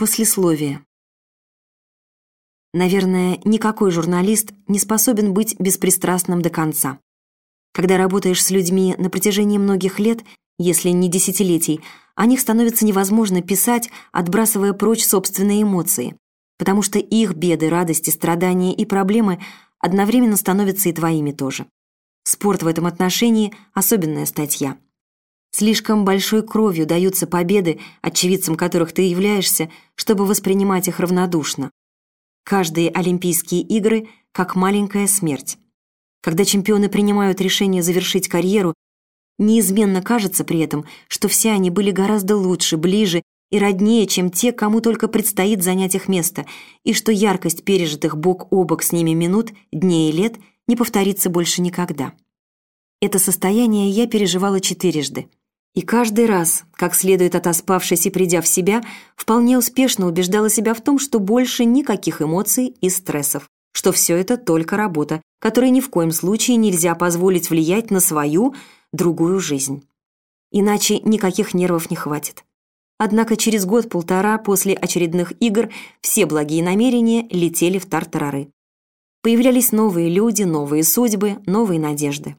Послесловие. Наверное, никакой журналист не способен быть беспристрастным до конца. Когда работаешь с людьми на протяжении многих лет, если не десятилетий, о них становится невозможно писать, отбрасывая прочь собственные эмоции, потому что их беды, радости, страдания и проблемы одновременно становятся и твоими тоже. Спорт в этом отношении – особенная статья. Слишком большой кровью даются победы, очевидцем которых ты являешься, чтобы воспринимать их равнодушно. Каждые Олимпийские игры как маленькая смерть. Когда чемпионы принимают решение завершить карьеру, неизменно кажется при этом, что все они были гораздо лучше, ближе и роднее, чем те, кому только предстоит занять их место, и что яркость пережитых бок о бок с ними минут, дней и лет не повторится больше никогда. Это состояние я переживала четырежды. И каждый раз, как следует отоспавшись и придя в себя, вполне успешно убеждала себя в том, что больше никаких эмоций и стрессов, что все это только работа, которой ни в коем случае нельзя позволить влиять на свою, другую жизнь. Иначе никаких нервов не хватит. Однако через год-полтора после очередных игр все благие намерения летели в тартарары. Появлялись новые люди, новые судьбы, новые надежды.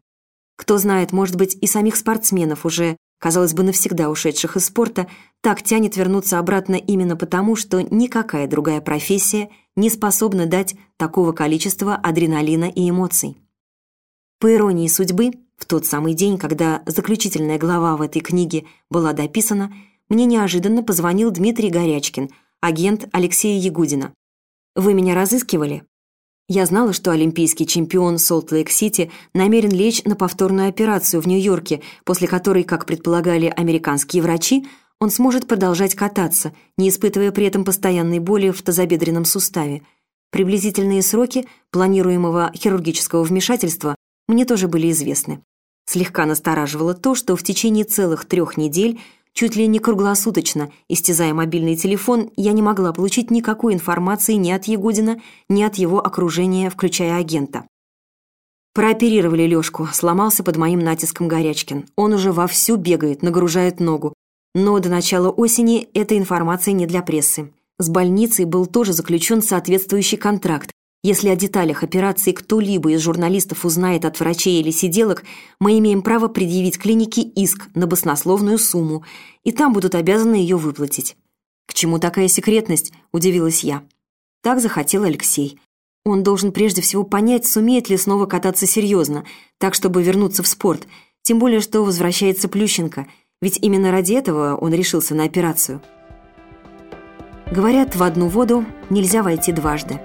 Кто знает, может быть, и самих спортсменов уже казалось бы, навсегда ушедших из спорта, так тянет вернуться обратно именно потому, что никакая другая профессия не способна дать такого количества адреналина и эмоций. По иронии судьбы, в тот самый день, когда заключительная глава в этой книге была дописана, мне неожиданно позвонил Дмитрий Горячкин, агент Алексея Ягудина. «Вы меня разыскивали?» Я знала, что олимпийский чемпион Солт-Лейк-Сити намерен лечь на повторную операцию в Нью-Йорке, после которой, как предполагали американские врачи, он сможет продолжать кататься, не испытывая при этом постоянной боли в тазобедренном суставе. Приблизительные сроки планируемого хирургического вмешательства мне тоже были известны. Слегка настораживало то, что в течение целых трех недель Чуть ли не круглосуточно, истязая мобильный телефон, я не могла получить никакой информации ни от Ягудина, ни от его окружения, включая агента. Прооперировали Лёшку, сломался под моим натиском Горячкин. Он уже вовсю бегает, нагружает ногу. Но до начала осени эта информация не для прессы. С больницей был тоже заключен соответствующий контракт, если о деталях операции кто-либо из журналистов узнает от врачей или сиделок, мы имеем право предъявить клинике иск на баснословную сумму, и там будут обязаны ее выплатить. «К чему такая секретность?» – удивилась я. Так захотел Алексей. Он должен прежде всего понять, сумеет ли снова кататься серьезно, так, чтобы вернуться в спорт, тем более, что возвращается Плющенко, ведь именно ради этого он решился на операцию. Говорят, в одну воду нельзя войти дважды.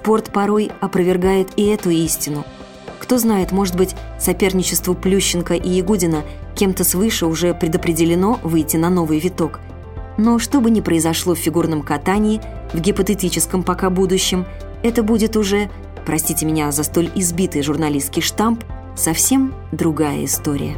Спорт порой опровергает и эту истину. Кто знает, может быть, соперничеству Плющенко и Ягудина кем-то свыше уже предопределено выйти на новый виток. Но что бы ни произошло в фигурном катании, в гипотетическом пока будущем, это будет уже, простите меня за столь избитый журналистский штамп, совсем другая история.